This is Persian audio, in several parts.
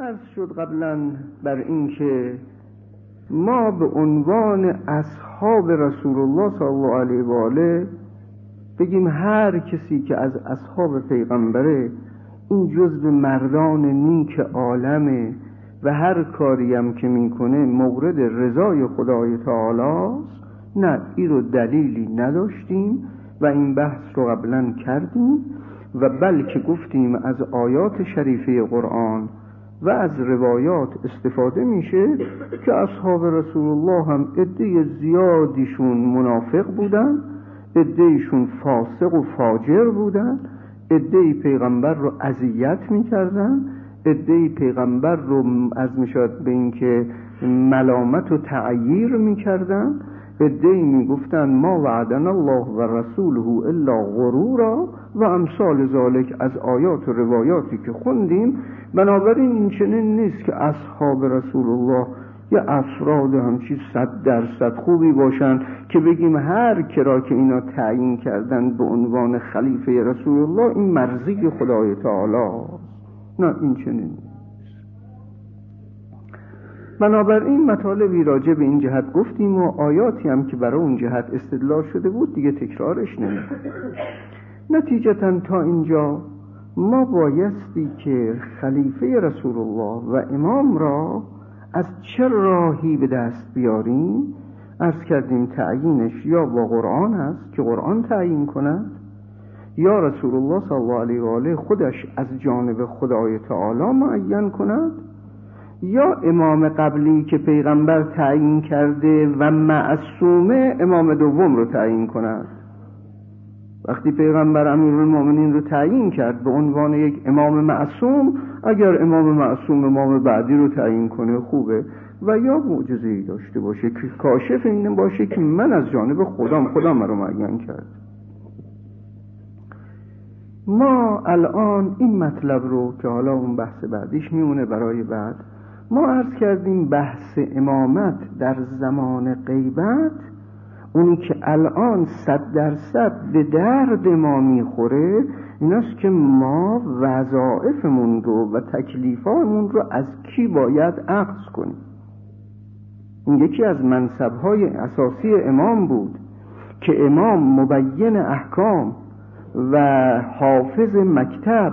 عرض شد قبلا بر اینکه ما به عنوان اصحاب رسول الله صلی الله علیه و آله بگیم هر کسی که از اصحاب پیغمبره این جزء مردان نیک عالمه و هر کاری هم که می‌کنه مورد رضای خدای تعالی نه این رو دلیلی نداشتیم و این بحث رو قبلا کردیم و بلکه گفتیم از آیات شریفه قرآن و از روایات استفاده میشه که اصحاب رسول الله هم عده زیادیشون منافق بودن عدهشون فاسق و فاجر بودن عده پیغمبر رو اذیت می‌کردن عده پیغمبر رو از می‌شد به اینکه ملامت و تعییر می‌کردن ادهی می‌گفتن ما وعدنا الله و رسوله الا غرورا و امثال ذالک از آیات و روایاتی که خوندیم بنابراین این چنین نیست که اصحاب رسول الله یه افراد همچی صد درصد خوبی باشن که بگیم هر کرا که اینا تعیین کردن به عنوان خلیفه رسول الله این مرزی خدای تعالی. نه این چنین بنابراین مطالبی راجع به این جهت گفتیم و آیاتی هم که برای اون جهت استدلال شده بود دیگه تکرارش نمید نتیجتا تا اینجا ما بایستی که خلیفه رسول الله و امام را از چه راهی به دست بیاریم؟ ارز کردیم تعیینش یا با قرآن هست که قرآن تعیین کند یا رسول الله صلی الله علیه و آله خودش از جانب خدای تعالی معین کند یا امام قبلی که پیغمبر تعیین کرده و معصومه امام دوم رو تعیین کند. وقتی پیغمبر المومنین رو تعیین کرد به عنوان یک امام معصوم اگر امام معصوم امام بعدی رو تعیین کنه خوبه. و یا معجزه ای داشته باشه که کاشف این باشه که من از جانب خودم خودم رو معین کرد. ما الان این مطلب رو که حالا اون بحث بعدیش میمونه برای بعد ما عرض کردیم بحث امامت در زمان غیبت اونی که الان صد درصد به درد ما می‌خوره این است که ما وظائفمون رو و تکلیفامون رو از کی باید عقص کنیم؟ این یکی از منصبهای اساسی امام بود که امام مبین احکام و حافظ مکتب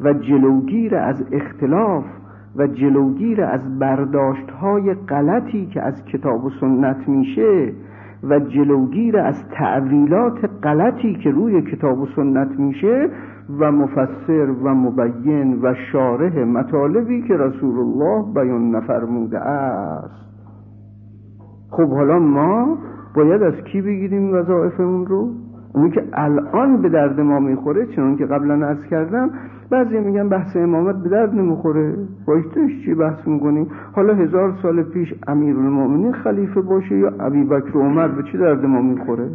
و جلوگیر از اختلاف و جلوگیر از برداشت های غلطی که از کتاب و سنت میشه و جلوگیر از تعویلات غلطی که روی کتاب و سنت میشه و مفسر و مبین و شارح مطالبی که رسول الله بیان نفرموده است. خب حالا ما باید از کی بگیریم وظایفمون رو؟ اونی که الان به درد ما می‌خوره چون که قبلا از کردم بعضی میگن بحث امامت به درد نمی‌خوره. بایستش چی بحث می‌کنی حالا هزار سال پیش امیر خلیفه باشه یا ابی بکر عمر به چی درد ما می‌خوره؟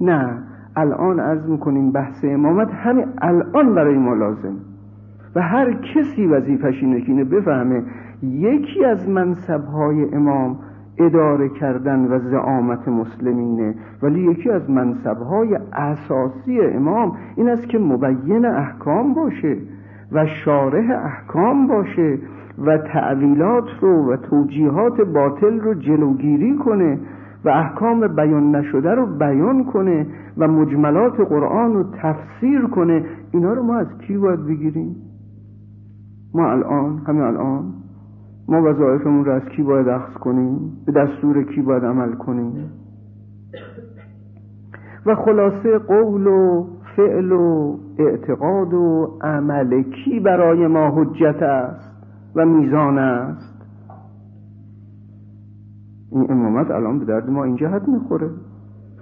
نه الان عرض می‌کنیم بحث امامت همین الان برای ما لازم. و هر کسی وظیفش اینه که بفهمه. یکی از منصبهای امام اداره کردن و زعامت مسلمینه. ولی یکی از منصبهای اساسی امام این است که مبین احکام باشه و شارح احکام باشه و تعویلات رو و توجیهات باطل رو جلوگیری کنه و احکام بیان نشده رو بیان کنه و مجملات قرآن رو تفسیر کنه. اینا رو ما از کی باید بگیریم؟ ما الان همین الان. ما وظایفمون رو از کی باید اخذ کنیم؟ به دستور کی باید عمل کنیم؟ و خلاصه قول و فعل و اعتقاد و عمل کی برای ما حجت است و میزان است؟ این امامت الان به درد ما این جهت می‌خوره.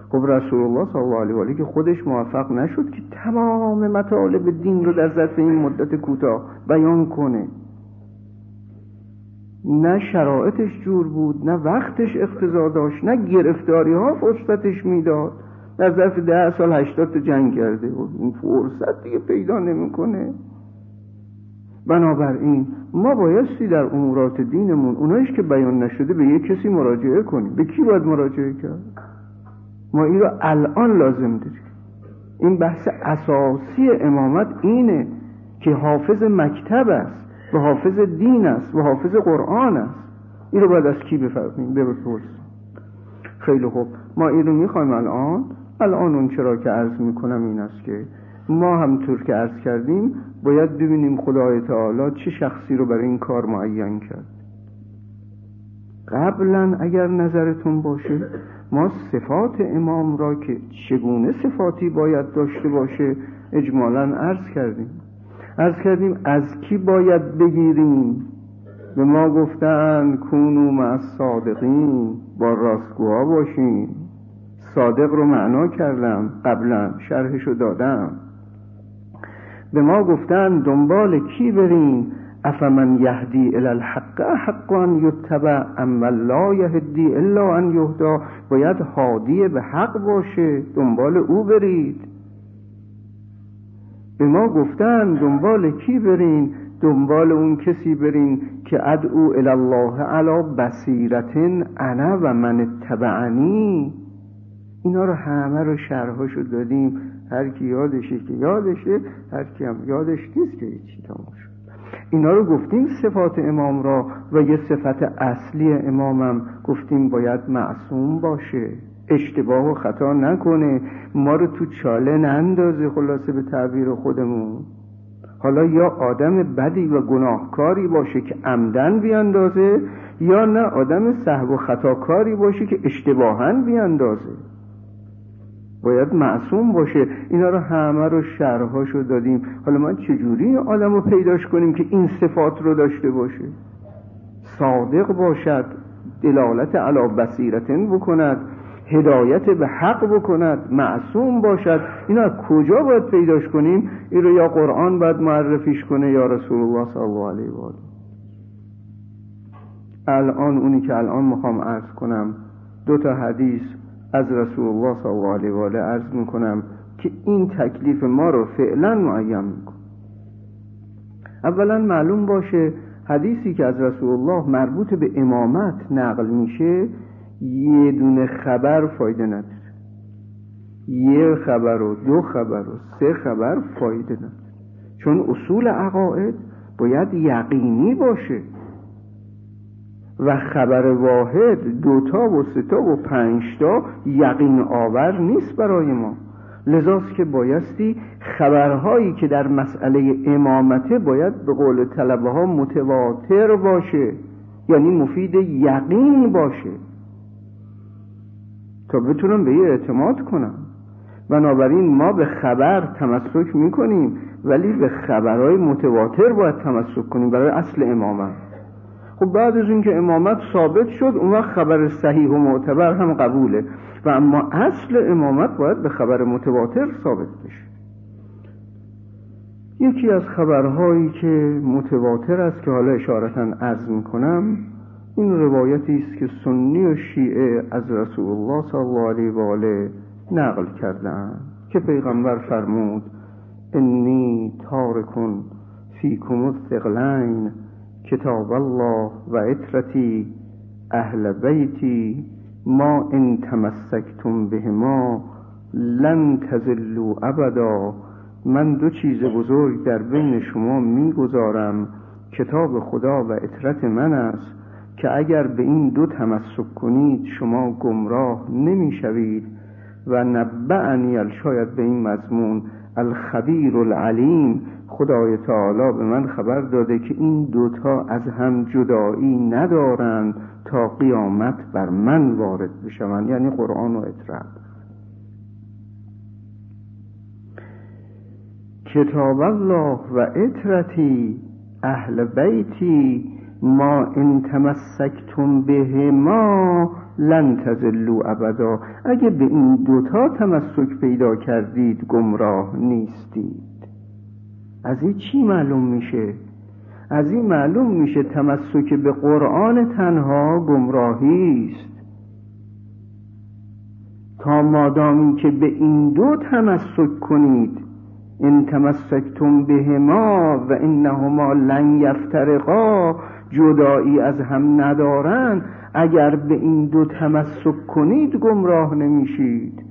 خب رسول الله صلی الله علیه و آله که خودش موفق نشد که تمام مطالب دین رو در ظرف این مدت کوتاه بیان کنه. نه شرایطش جور بود نه وقتش اقتضا داشت نه گرفتاری ها فرصتش می‌داد. در ظرف ده سال هشتاد جنگ کرده و این فرصت دیگه پیدا نمی‌کنه. بنابراین ما بایستی در امورات دینمون اونایش که بیان نشده به یک کسی مراجعه کنیم. به کی باید مراجعه کرد؟ ما این رو الان لازم داریم. این بحث اساسی امامت اینه که حافظ مکتب است. و حافظ دین است و حافظ قرآن است. این رو باید از کی بفرمیم بپرسیم خیلی خوب. ما این رو می‌خوایم الان. الان اون چرا که عرض می‌کنم این است که ما همطور که عرض کردیم باید ببینیم خدای تعالی چه شخصی رو برای این کار معین کرد. قبلا اگر نظرتون باشه ما صفات امام را که چگونه صفاتی باید داشته باشه اجمالا عرض کردیم. عرض کردیم از کی باید بگیریم؟ به ما گفتن کونو مع صادقین با راستگوها باشیم. صادق رو معنا کردم قبلا شرحشو دادم. به ما گفتن دنبال کی بریم؟ افمن یهدی الی الحق حقا یتبع اما لا یهدی الا ان یهدا. باید هادی به حق باشه دنبال او برید. به ما گفتن دنبال کی برین دنبال اون کسی برین که ادعو الله علی بصیرت انا و من اتبعنی. اینا رو همه رو شرحاشو دادیم. هر کی یادشه که یادشه هر کی هم یادش نیست که چی تمام اینا رو گفتیم صفات امام را و یه صفت اصلی امامم گفتیم باید معصوم باشه. اشتباه و خطا نکنه. ما رو تو چاله نندازه خلاصه به تعبیر خودمون. حالا یا آدم بدی و گناهکاری باشه که عمدن بیاندازه یا نه آدم صحب و خطاکاری باشه که اشتباها بیاندازه. باید معصوم باشه. اینا رو همه رو شرحاشو دادیم. حالا ما چجوری آدم رو پیداش کنیم که این صفات رو داشته باشه؟ صادق باشد دلالت علا بصیرتن بکند. هدایت به حق بکند معصوم باشد. اینا کجا باید پیداش کنیم؟ این رو یا قرآن باید معرفیش کنه یا رسول الله صلی الله علیه و الان اونی که الان می‌خوام عرض کنم دو تا حدیث از رسول الله صلی الله علیه و آله عرض می‌کنم که این تکلیف ما رو فعلا معین میکن اولا معلوم باشه حدیثی که از رسول الله مربوط به امامت نقل میشه یه دونه خبر فایده نداره. یه خبر و دو خبر و سه خبر فایده نداره. چون اصول عقاید باید یقینی باشه. و خبر واحد دوتا و ستا و پنجتا یقین آور نیست برای ما. لذاست که بایستی خبرهایی که در مسئله امامته باید به قول طلبه ها متواتر باشه. یعنی مفید یقین باشه. تا بتونم به یه اعتماد کنم. بنابراین ما به خبر تمسک می‌کنیم ولی به خبرهای متواتر باید تمسک کنیم برای اصل امامت. خب بعد از اینکه امامت ثابت شد اون وقت خبر صحیح و معتبر هم قبوله. و اما اصل امامت باید به خبر متواتر ثابت بشه. یکی از خبرهایی که متواتر است که حالا اشارتا عرض می‌کنم این روایتی است که سنی و شیعه از رسول الله صلی الله علیه و آله نقل کردن که پیغمبر فرمود انی تارکن فیکم الثقلین کتاب الله و اطرتی اهل بیتی ما ان تمسکتم به ما لن تزلو ابدا من دو چیز بزرگ در بین شما می‌گذارم کتاب خدا و اطرت من است که اگر به این دو تمسک کنید شما گمراه نمی‌شوید و نبعنی شاید به این مضمون الخبیر العلیم خدای تعالی به من خبر داده که این دوتا از هم جدایی ندارند تا قیامت بر من وارد بشوند. یعنی قرآن و اطراب کتاب الله و اطرتی اهل بیتی ما ان تمسکتم به ما لن تزلو ابدا. اگه به این دوتا تمسک پیدا کردید گمراه نیستید. از این چی معلوم میشه؟ از این معلوم میشه تمسک به قرآن تنها گمراهی است. تا مادامی که به این دو تمسک کنید این تمسکتم بهما و انهما لن یفترقا جدایی از هم ندارن اگر به این دو تمسک کنید گمراه نمیشید.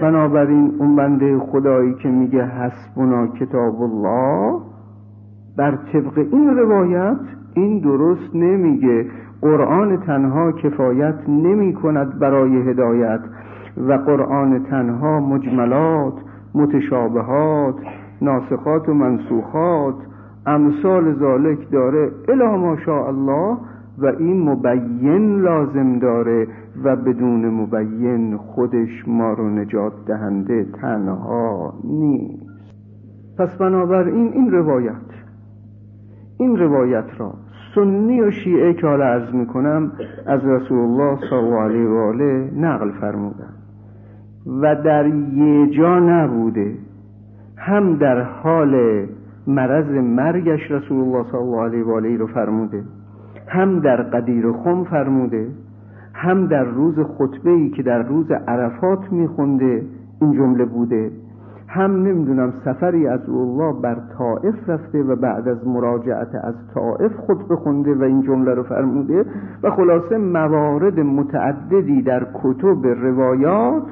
بنابراین اون بنده خدایی که میگه حسبنا کتاب الله بر طبق این روایت این درست نمیگه. قرآن تنها کفایت نمی کند برای هدایت و قرآن تنها مجملات متشابهات ناسخات و منسوخات امثال ذالک داره. الا ما الله و این مبین لازم داره و بدون مبین خودش ما رو نجات دهنده تنها نیست. پس بنابراین این روایت این روایت را سنی و شیعه که حالا عرض می‌کنم از رسول الله صلی الله علیه و آله نقل فرمودن. و در یه جا نبوده هم در حال مرض مرگش رسول الله صلی الله علیه و آله رو فرموده. هم در قدیر خم فرموده هم در روز خطبه ای که در روز عرفات میخونده این جمله بوده. هم نمی‌دونم سفری از الله بر طائف رفته و بعد از مراجعت از طائف خطبه خونده و این جمله رو فرموده و خلاصه موارد متعددی در کتب روایات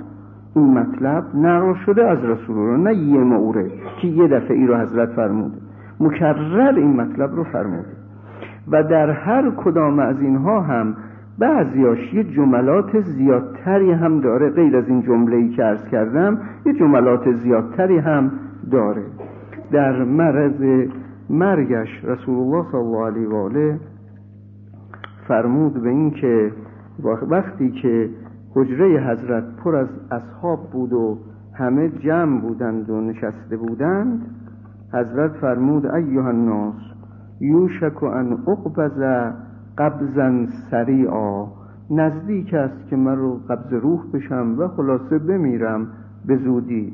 این مطلب نقل شده از رسول الله نه یه مورد که یه دفعه ای رو حضرت فرموده. مکرر این مطلب رو فرموده. و در هر کدام از اینها هم بعضیاش یه جملات زیادتری هم داره. غیر از این جمله ای که ارز کردم یه جملات زیادتری هم داره. در مرض مرگش رسول الله صلی الله علیه و آله فرمود به این که وقتی که حجره حضرت پر از اصحاب بود و همه جمع بودند و نشسته بودند حضرت فرمود ایها الناس یوشک ان اقبض قبضا سریعا نزدیک است که من رو قبض روح بشم و خلاصه بمیرم به زودی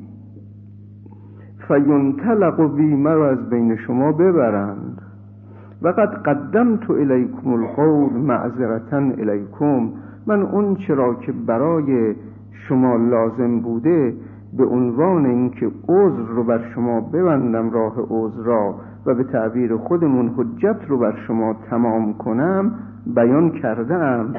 فینطلق بی مرا از بین شما ببرند. و قد قدمت الیکم القول معذرتا الیکم. من اون چرا که برای شما لازم بوده به عنوان اینکه عذر رو بر شما ببندم راه عذر را و به تعبیر خودمون حجت رو بر شما تمام کنم بیان کردم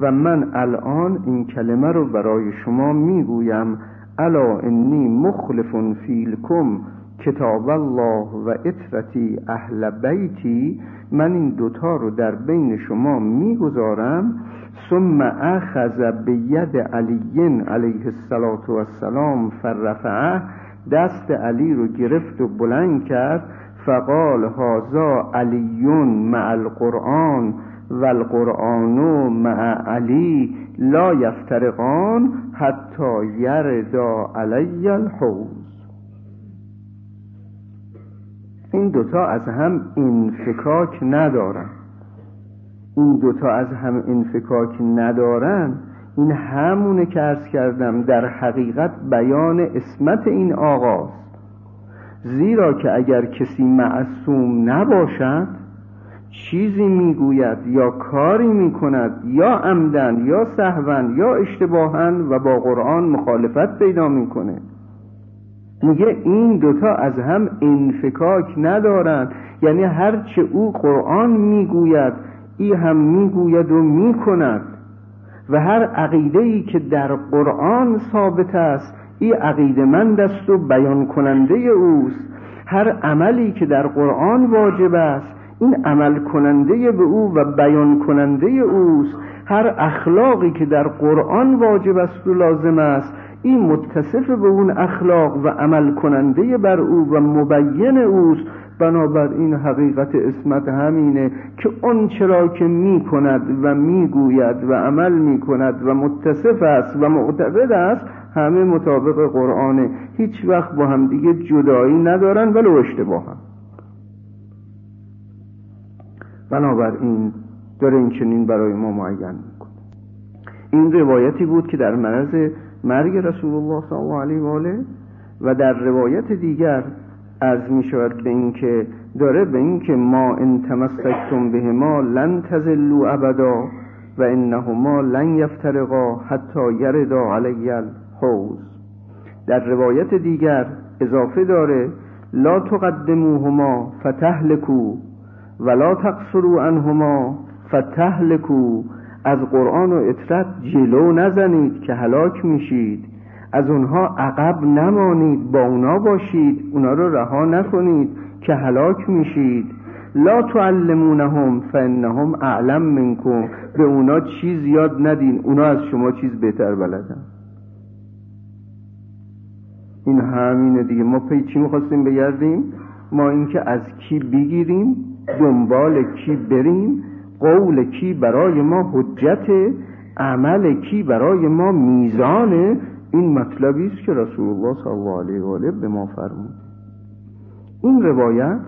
و من الان این کلمه رو برای شما می‌گویم الا انی مخلف فیلکم کتاب الله و اطرتی اهل بیتی من این دوتا رو در بین شما می‌گذارم. ثم اخذ به ید علی علیه السلام فرفعه. دست علی رو گرفت و بلند کرد. فقال هازا علیون مع القرآن و القرآن مع علی لا یفترقان حتی یردا علی الحوز این دوتا از هم انفکاک ندارن. این دوتا از هم انفکاک ندارن این همونه که ارز کردم در حقیقت بیان اسمت این آغاز. زیرا که اگر کسی معصوم نباشد چیزی می‌گوید یا کاری می‌کند یا عمدن یا سهون یا اشتباهن و با قرآن مخالفت پیدا می‌کنه. میگه این دوتا از هم انفکاک ندارند. یعنی هرچه او قرآن می‌گوید ای هم می‌گوید و می‌کند. و هر عقیده که در قرآن ثابت است ای عقیده من است و بیان کننده اوست. هر عملی که در قرآن واجب است این عمل کننده به او و بیان کننده اوست. هر اخلاقی که در قرآن واجب است و لازم است این متصف به اون اخلاق و عمل کننده بر او و مبین اوست. بنابراین حقیقت اسمت همینه که اون چرا که می کند و می‌گوید و عمل می کند و متصف است و معتقد است همه مطابق قرآنه. هیچ وقت با هم دیگه جدایی ندارن ولو اشتباه هم بنابراین داره این چنین برای ما معین می‌کنه. این روایتی بود که در مرز مرگ رسول الله صلی الله علیه و آله و در روایت دیگر از می شود به این که داره به این که ما ان تمسکتم به ما لن تزلوا ابدا و انهما لن یفترقا حتی یردا علی الحوز در روایت دیگر اضافه داره لا تقدموهما فتهلکو ولا تقصروا عنهما فتهلکو از قرآن و اطرت جلو نزنید که هلاک میشید. از اونها عقب نمانید با اونا باشید. اونا رو رها نکنید که هلاک میشید. لا تعلمونهم فانهم اعلم منکم. به اونا چیز یاد ندین. اونا از شما چیز بهتر بلدن. این همینه دیگه. ما پی چی می‌خواستیم بگردیم؟ ما اینکه از کی بگیریم؟ دنبال کی بریم؟ قول کی برای ما حجت عمل کی برای ما میزان؟ این مطلبی است که رسول الله صلی الله علیه و آله به ما فرمود. این روایت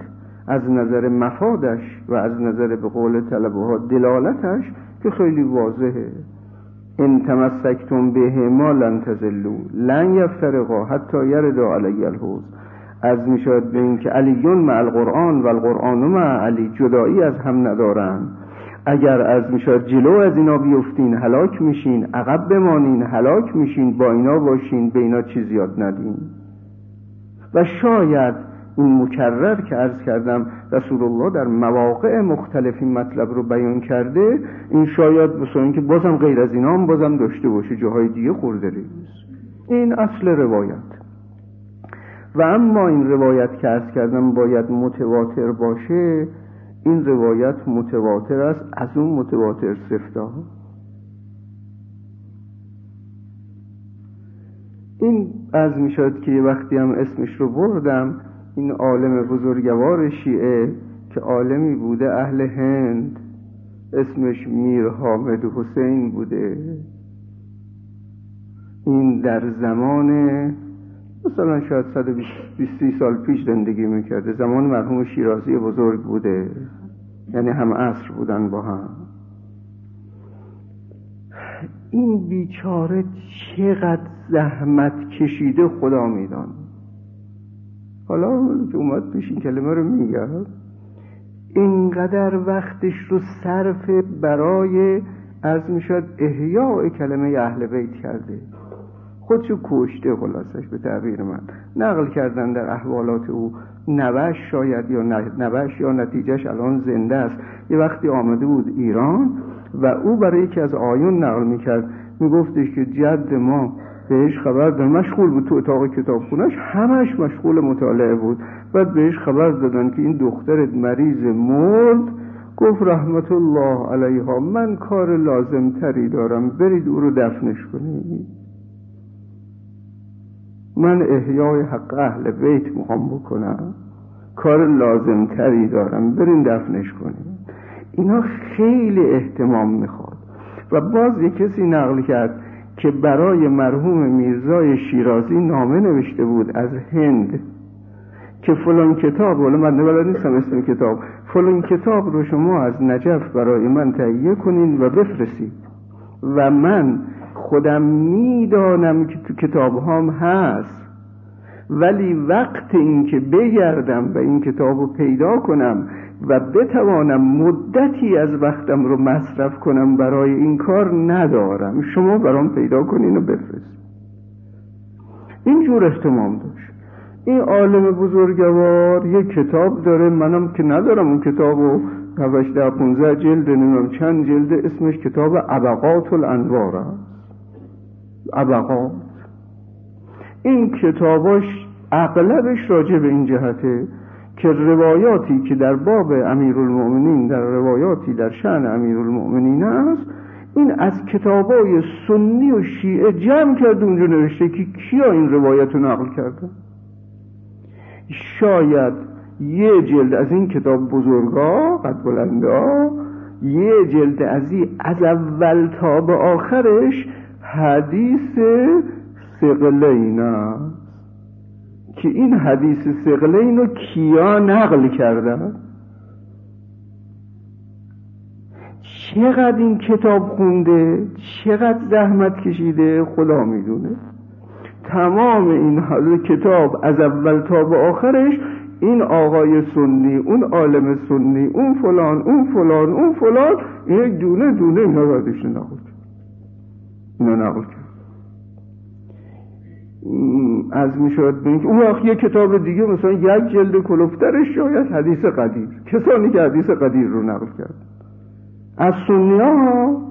از نظر مفادش و از نظر به قول طلبه ها دلالتش که خیلی واضحه. ان تمسکتم به ما لن تزلو لن یفترقا حتی یردا علی الحوز از می‌شد به اینکه علیون مع القرآن و القرآن مع علی جدایی از هم ندارن اگر از می‌شد جلو از اینا بیفتین هلاک میشین عقب بمانین هلاک میشین با اینا باشین به اینا چیز یاد ندین. و شاید این مکرر که عرض کردم رسول الله در مواقع مختلفی مطلب رو بیان کرده این شاید مثلا اینکه بازم غیر از اینا هم بازم داشته باشه جاهای دیگه خورده این اصل روایت. و اما این روایت که عرض کردم باید متواتر باشه این روایت متواتر است از اون متواتر سفته این از می‌شد که یه وقتی هم اسمش رو بردم این عالم بزرگوار شیعه که عالمی بوده اهل هند اسمش میر حامد حسین بوده. این در زمان مثلا شاید 120 سال پیش زندگی می‌کرده. زمان مرحوم شیرازی بزرگ بوده. یعنی هم عصر بودن با هم. این بیچاره چقدر زحمت کشیده خدا میدان. حالا که اومد پیش این کلمه رو میگم اینقدر وقتش رو صرف برای از می‌شد احیاء کلمه اهل بیت کرده. خودشو کشته خلاصش به تعبیر من. نقل کردن در احوالات او نوش شاید یا نوش یا نتیجهش الان زنده است. یه وقتی آمده بود ایران و او برای یکی از آیون نقل می‌کرد. میگفتش که جد ما بهش خبر دادن. مشغول بود تو اتاق کتابخونش همش مشغول مطالعه بود. بعد بهش خبر دادن که این دختر مریض مرد. گفت رحمت الله علیها من کار لازم تری دارم. برید او رو دفنش کنید. من احیای حق اهل بیت می‌خوام بکنم. کار لازم تری دارم. برین دفنش کنید اینا خیلی احتمام می‌خواد. و باز یه کسی نقل کرد که برای مرحوم میرزای شیرازی نامه نوشته بود از هند که فلان کتاب ولی من نبلد نیستم اسم کتاب فلان کتاب رو شما از نجف برای من تهیه کنین و بفرستید. و من خودم می‌دانم که تو کتاب هام هست. ولی وقت اینکه بگردم و این کتاب رو پیدا کنم و بتوانم مدتی از وقتم رو مصرف کنم برای این کار ندارم. شما برام پیدا کنین و بفرست. این جور احتمام داشت. این عالم بزرگوار یه کتاب داره. منم که ندارم اون کتاب و نوشت در پونزه جلد نمیم چند جلد. اسمش کتاب عبقات الانوار است عبقات این کتاباش اغلبش راجع به این جهته که روایاتی که در باب امیرالمؤمنین در روایاتی در شعن امیرالمؤمنین است این از کتابای سنی و شیعه جمع کرده اونجا نوشته که کیا این روایت رو نقل کردن شاید یه جلد از این کتاب بزرگا قد بلندا یه جلد از این از اول تا به آخرش حدیث سقلین است. که این حدیث سقلین رو کیا نقل کردن؟ چقدر این کتاب خونده؟ چقدر زحمت کشیده؟ خدا می‌دونه. تمام این حال کتاب از اول تا به آخرش این آقای سنی اون عالم سنی اون فلان اون فلان اون فلان یک دونه دونه اینا یادش نقل اینا نقل کرد. از می‌شود به اون وقت یه کتاب دیگه مثلا یک جلد کلفترش شاید حدیث قدیر. کسانی که حدیث قدیر رو نقل کرد. از سنی ها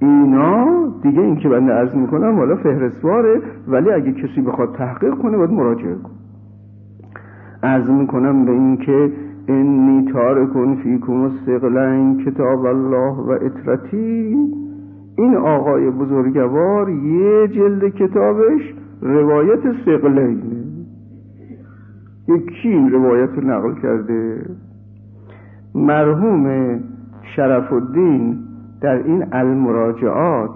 اینا دیگه این که بنده عرض می‌کنم حالا فهرستواره ولی اگه کسی بخواد تحقیق کنه باید مراجعه کن از می‌کنم به این که انی تارکن فیکم الثقلین کتاب الله و اطرتی این آقای بزرگوار یه جلد کتابش روایت سقلینه یکی روایت رو نقل کرده؟ مرحوم شرف الدین در این المراجعات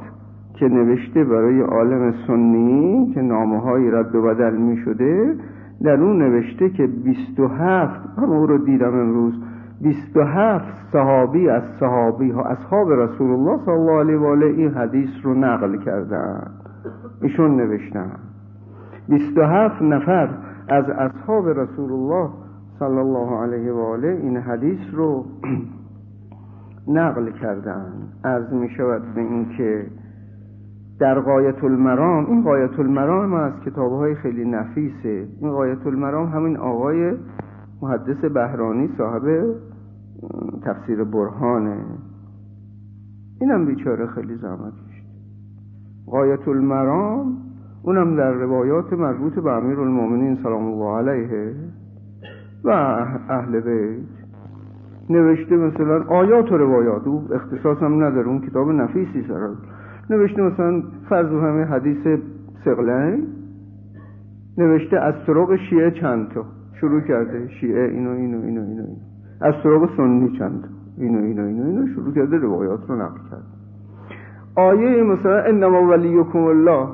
که نوشته برای عالم سنی که نامه های رد و بدل می شده در اون نوشته که 27 همه رو دیدم امروز 27 صحابی از صحابی ها اصحاب رسول الله صلی الله علیه و آله این حدیث رو نقل کردن. ایشون نوشتن. 27 نفر از اصحاب رسول الله صلی الله علیه و آله این حدیث رو نقل کردن. از می شود به این که در قایت المرام این قایت المرام از کتاب های خیلی نفیسه. این قایت المرام همین آقای محدث بهرانی صاحب تفسیر برهانه. اینم بیچاره خیلی زحمت کشید قایت المرام اونم در روایات مربوط به امیر المومنین سلام الله علیه و اهل بیت. نوشته مثلا آیات و روایات او اختصاص هم نداره اون کتاب نفیسی سره نوشته مثلا فرض همه حدیث سقلین. نوشته از طرق شیعه چند تا. شروع کرده شیعه اینو اینو اینو اینو, اینو. از طرق سنی چند. اینو اینو اینو اینو شروع کرده روایات رو نقل کرد. آیه مثلا انما ولیکم الله.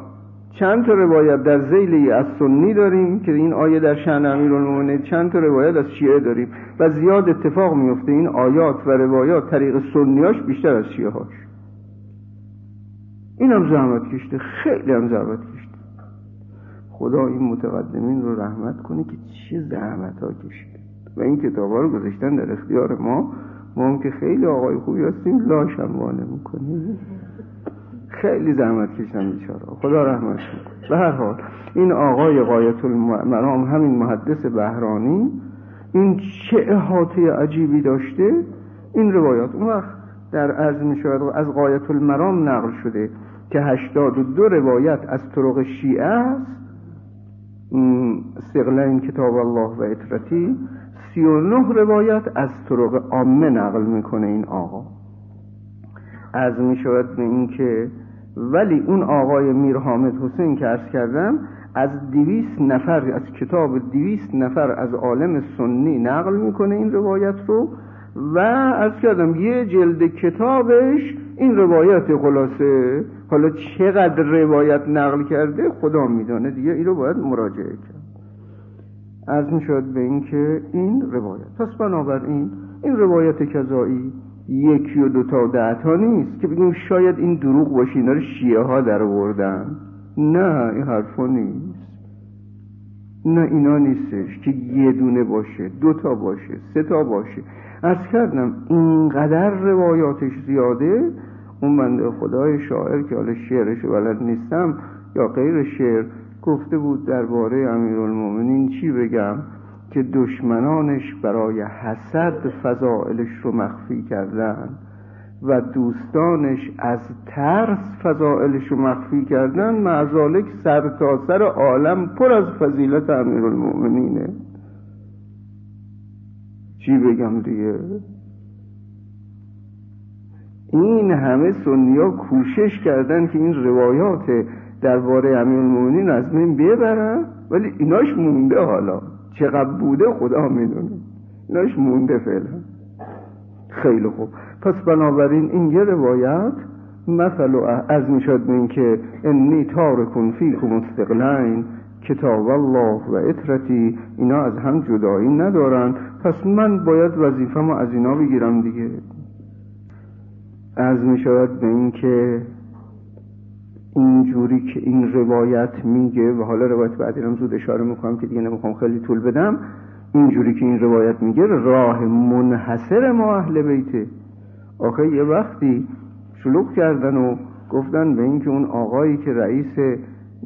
چند تا روایت در زیلی از سنی داریم که این آیه در شأن امیرالمومنین چند تا روایت از شیعه داریم و زیاد اتفاق میفته این آیات و روایات طریق سنیاش بیشتر از شیعه هاش این هم زحمت کشته خیلی هم زحمت کشته. خدا این متقدمین رو رحمت کنه که چه زحمت ها کشیده. و این کتاب ها رو گذاشتن در اختیار ما. ما هم که خیلی آقای خوبی هستیم لاش هم وانه می‌کنیم. خیلی زحمت کشیدن بیچاره. خدا رحمت کنه به هر حال این آقای قایت المرام همین محدث بهرانی این چه احاطه عجیبی داشته؟ این روایات. اون وقت در عرض می شود از قایت المرام نقل شده که هشتاد و دو روایت از طرق شیعه است. کتاب الله و اطرتی سی و نه روایت از طرق عامه نقل می‌کنه این آقا. از می شود به این که ولی اون آقای میر حامد حسین که ارز کردم از دویست نفر از کتاب دویست نفر از عالم سنی نقل می‌کنه این روایت رو و از کردم یه جلد کتابش این روایت خلاصه. حالا چقدر روایت نقل کرده خدا میدانه دیگه این رو باید مراجعه کرد. از می‌شد به این که این روایت پس بنابراین این روایت کذایی یکی و دوتا و ده تا نیست که بگیم شاید این دروغ باشه اینا رو شیعه ها در آوردن نه این حرفا نیست. نه اینا نیستش که یه دونه باشه دوتا باشه سه تا باشه. از کردم اینقدر روایاتش زیاده اون بنده خدای شاعر که حالا شعرش بلد نیستم یا غیر شعر گفته بود درباره امیرالمومنین چی بگم؟ که دشمنانش برای حسد فضائلش رو مخفی کردن و دوستانش از ترس فضائلش رو مخفی کردن معذالک سر تا سر عالم پر از فضیلت امیرالمومنینه چی بگم دیگه؟ این همه سنیا کوشش کردن که این روایات درباره امیرالمومنین از من ببرن ولی ایناش مونده حالا. چقدر بوده خدا می‌دونه. ایناش مونده فعلا. خیلی خوب. پس بنابراین این یه روایت مثل از می‌شد این که انی تارکن فیکم استقلین کتاب الله و اطرتی اینا از هم جدایی ندارن. پس من باید وظیفه از اینا بگیرم دیگه. از می شود به این که اینجوری که این روایت میگه و حالا روایت بعدی رو زود اشاره می‌کنم که دیگه نمی‌خوام خیلی طول بدم اینجوری که این روایت میگه راه منحصر ما اهل بیته. آخه یه وقتی شلوغ کردن و گفتن به اینکه اون آقایی که رئیس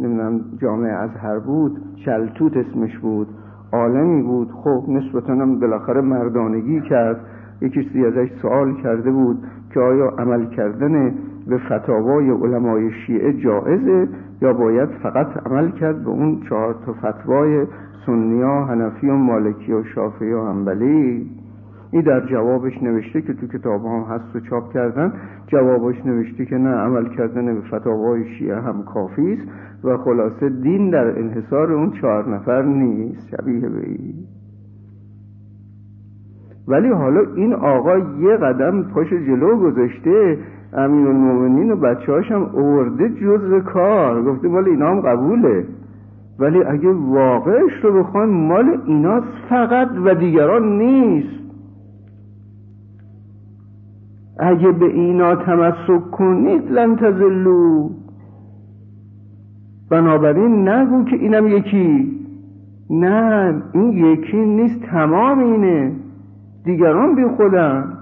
نمی‌دونم جامعه ازهر بود چلتوت اسمش بود عالمی بود خب نسبتا هم بالاخره مردانگی کرد یکی ازش سوال کرده بود که آیا عمل کردن به فتاوای علمای شیعه جائزه یا باید فقط عمل کرد به اون چهار تا فتوای سنی ها هنفی و مالکی و شافعی و انبلی این در جوابش نوشته که تو کتاب هم هست و چاپ کردن. جوابش نوشته که نه عمل کردن به فتاوای شیعه هم کافی است و خلاصه دین در انحصار اون چهار نفر نیست. شبیه به این. ولی حالا این آقا یه قدم پاش جلو گذاشته امیر المومنین و بچه هاشم اوورده جزء کار. گفته مال اینا هم قبوله. ولی اگه واقعش رو بخوان مال ایناست فقط و دیگران نیست. اگه به اینا تمسک کنید لن تزلو بنابراین نگو که اینم یکی. نه این یکی نیست تمام اینه. دیگران بی خودم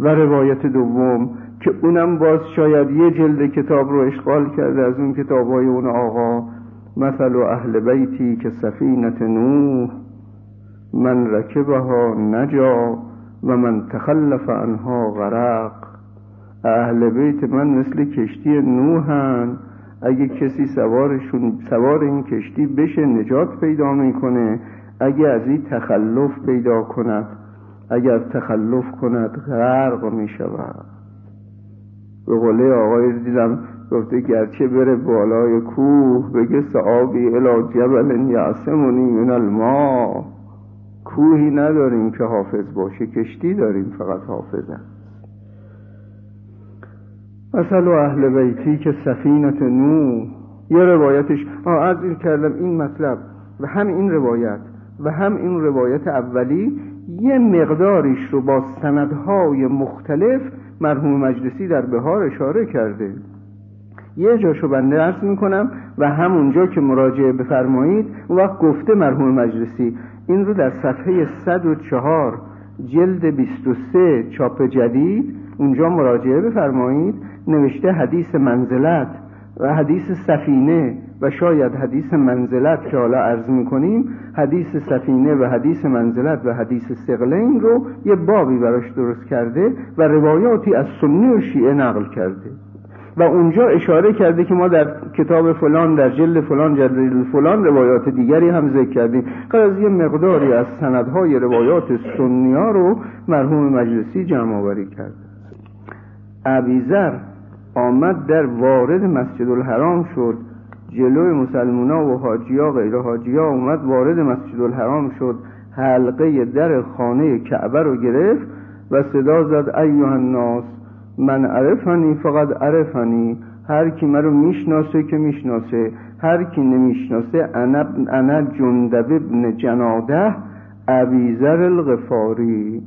و روایت دوم که اونم باز شاید یه جلد کتاب رو اشغال کرده از اون کتاب های اون آقا مثل و اهل بیتی که سفینت نوح من رکبها نجا و من تخلف عنها غرق. اهل بیت من مثل کشتی نوحن اگه کسی سوارشون سوار این کشتی بشه نجات پیدا می‌کنه. اگه از این تخلف پیدا کند اگر تخلف کند غرق می شود به قوله آقای دیدم گفته گرچه بره بالای کوه بگه سعابی الا جبل یعصمونی من الماء. کوهی نداریم که حافظ باشه کشتی داریم فقط حافظه مثل اهل بیتی که سفینت نو یه روایتش از این کردم این مطلب و هم این روایت و هم این روایت اولی یه مقداریش رو با سندهای مختلف مرحوم مجلسی در بهار اشاره کرده. یه جاشو بنده ارز می‌کنم و همونجا که مراجعه بفرمایید اون وقت گفته مرحوم مجلسی این رو در صفحه 104 جلد 23 چاپ جدید اونجا مراجعه بفرمایید. نوشته حدیث منزلت و حدیث سفینه. و شاید حدیث منزلت که حالا عرض می‌کنیم حدیث سفینه و حدیث منزلت و حدیث سقلین رو یه بابی براش درست کرده و روایاتی از سنی و شیعه نقل کرده. و اونجا اشاره کرده که ما در کتاب فلان در جلد فلان جلد فلان روایات دیگری هم ذکر کردیم. قرار از یه مقداری از سندهای روایات سنی ها رو مرحوم مجلسی جمع آوری کرده ابیذر آمد در وارد مسجد الحرام شد. جلوی مسلمونا و حاجیا غیر حاجیا اومد وارد مسجد الحرام شد حلقه در خانه کعبه رو گرفت و صدا زد ایوه الناس من عرفنی فقط عرفنی هر کی مرا می‌شناسه که می‌شناسه هر کی نمی‌شناسه انا, انا جندب ابن جناده ابیزر الغفاری.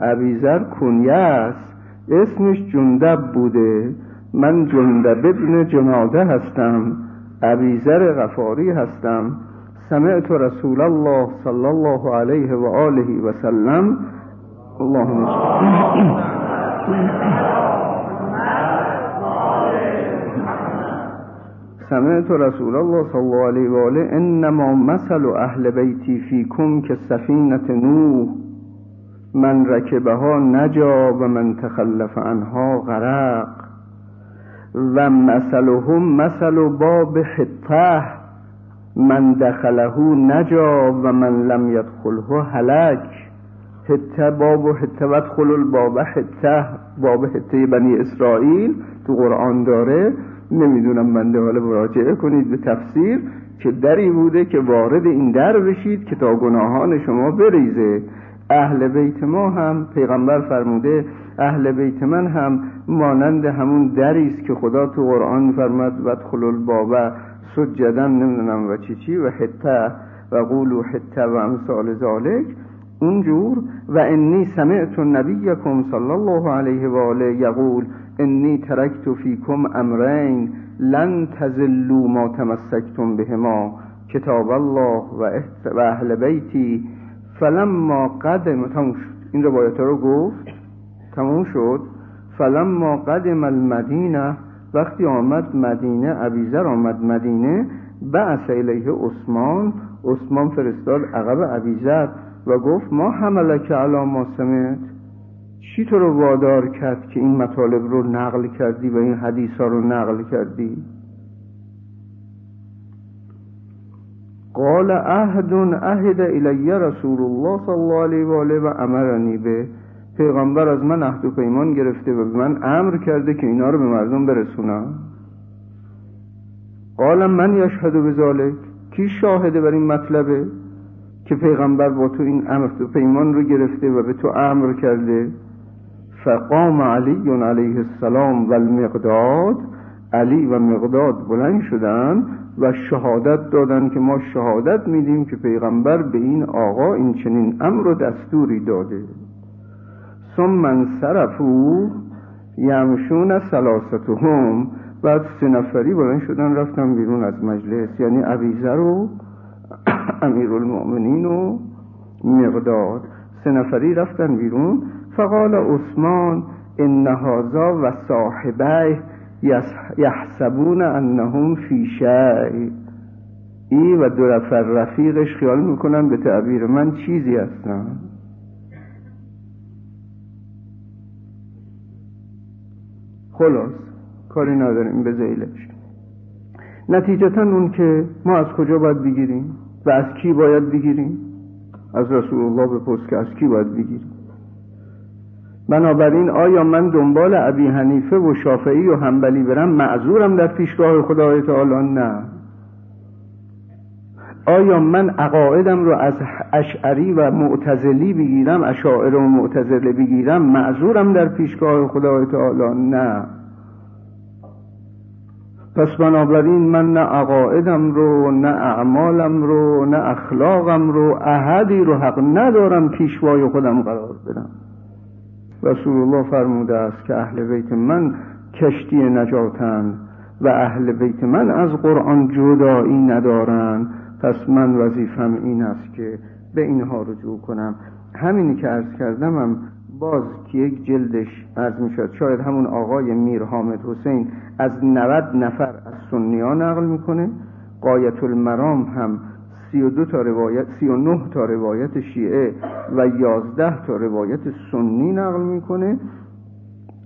ابیزر کنیه است اسمش جندب بوده من جندب ابن جناده هستم. ابیزر غفاری هستم. سمعت رسول الله صلی الله علیه و آله و سلم. اللهم سمعت رسول الله صلی الله علیه و آله. انما مثل اهل بیتی فیکم که سفینت نوح. من رکبها نجا و من تخلف عنها غرق. و مثلهم مثل باب حطه من دخله نجا و من لم یدخله هلک حته باب و حته ودخل الباب حته باب حته بنی اسرائیل تو قرآن داره. نمی‌دونم بنده حالا مراجعه کنید به تفسیر که دری بوده که وارد این در بشید که تا گناهان شما بریزه. اهل بیت ما هم پیغمبر فرموده اهل بیت من هم مانند همون دری است که خدا تو قرآن فرمد و ادخلوا الباب سجدن نمی‌دونم و چی چی و حته و قولو حته و امثال ذالک اونجور و انی سمعت نبیکم صلی الله علیه و آله یقول انی ترکت فیکم امرین لن تزلوا ما تمسکتم بهما کتاب الله و اهل بیتی فلما قدم تموم شد. این روایت رو گفت. تموم شد. فلما قدم المدینه وقتی آمد مدینه ابیزر آمد مدینه بعث الیه عثمان. عثمان فرستاد عقب ابیزر و گفت ما حملک علی ما سمت چی تو رو وادار کرد که این مطالب رو نقل کردی و این حدیث ها رو نقل کردی؟ قال عهد عهد الی رسول الله صلی الله علیه و آله و امرنی به. پیغمبر از من عهد و پیمان گرفته و به من امر کرده که اینا رو به مردم برسونم قال من یشهد بذالک کی شاهده بر این مطلبه که پیغمبر با تو این امر و پیمان رو گرفته و به تو امر کرده؟ فقام علی علیه السلام و المقداد. علی و مقداد بلند شدن و شهادت دادن که ما شهادت میدیم که پیغمبر به این آقا این چنین امر و دستوری داده. ثم من صرفو یمشون سلاستهم بعد سه نفری بلند شدن رفتن بیرون از مجلس. یعنی عبیزر و امیر المؤمنین و مقداد. سه نفری رفتن بیرون. فقال عثمان ان هذا و صاحبه یحسبون انهم فی شیء ای و دو رفیقش خیال می‌کنن به تعبیر من چیزی هستن. خلاص کاری نداریم به زیلش نتیجتا اون که ما از کجا باید بگیریم و از کی باید بگیریم؟ از رسول الله بپرس که از کی باید بگیریم. بنابراین آیا من دنبال ابی حنیفه و شافعی و حنبلی برم؟ معذورم در پیشگاه خدای تعالی؟ نه. آیا من عقایدم رو از اشعری و معتزلی بگیرم اشاعره و معتزله بگیرم معذورم در پیشگاه خدای تعالی؟ نه. پس بنابراین من نه عقایدم رو نه اعمالم رو نه اخلاقم رو احدی رو حق ندارم پیشوای خودم قرار بدم. رسول الله فرموده است که اهل بیت من کشتی نجاتند و اهل بیت من از قرآن جدایی ندارند. پس من وظیفم این است که به اینها رجوع کنم. همینی که عرض کردم هم باز که یک جلدش عرض می شد شاید همون آقای میر حامد حسین از 90 نفر از سنی ها نقل می‌کنه. قایت المرام هم سی و دو تا روایت سی و نه تا روایت شیعه و یازده تا روایت سنی نقل می‌کنه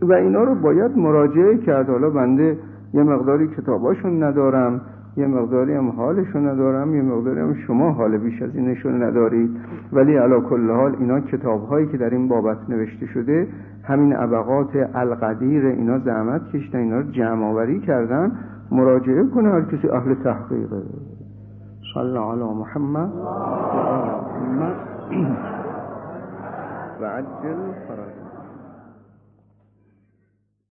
و اینا رو باید مراجعه کرد. حالا بنده یه مقداری کتاباشون ندارم. یه مقداری هم حالشون ندارم یه مقداری هم شما حال بیش از اینشون ندارید. ولی علا کل حال اینا کتاب هایی که در این بابت نوشته شده همین عبقات القدیر اینا زحمت کشتن اینا رو جمع آوری کردن. مراجعه کنه هر کسی اهل تحقیقه صلى على محمد. وعجل فرج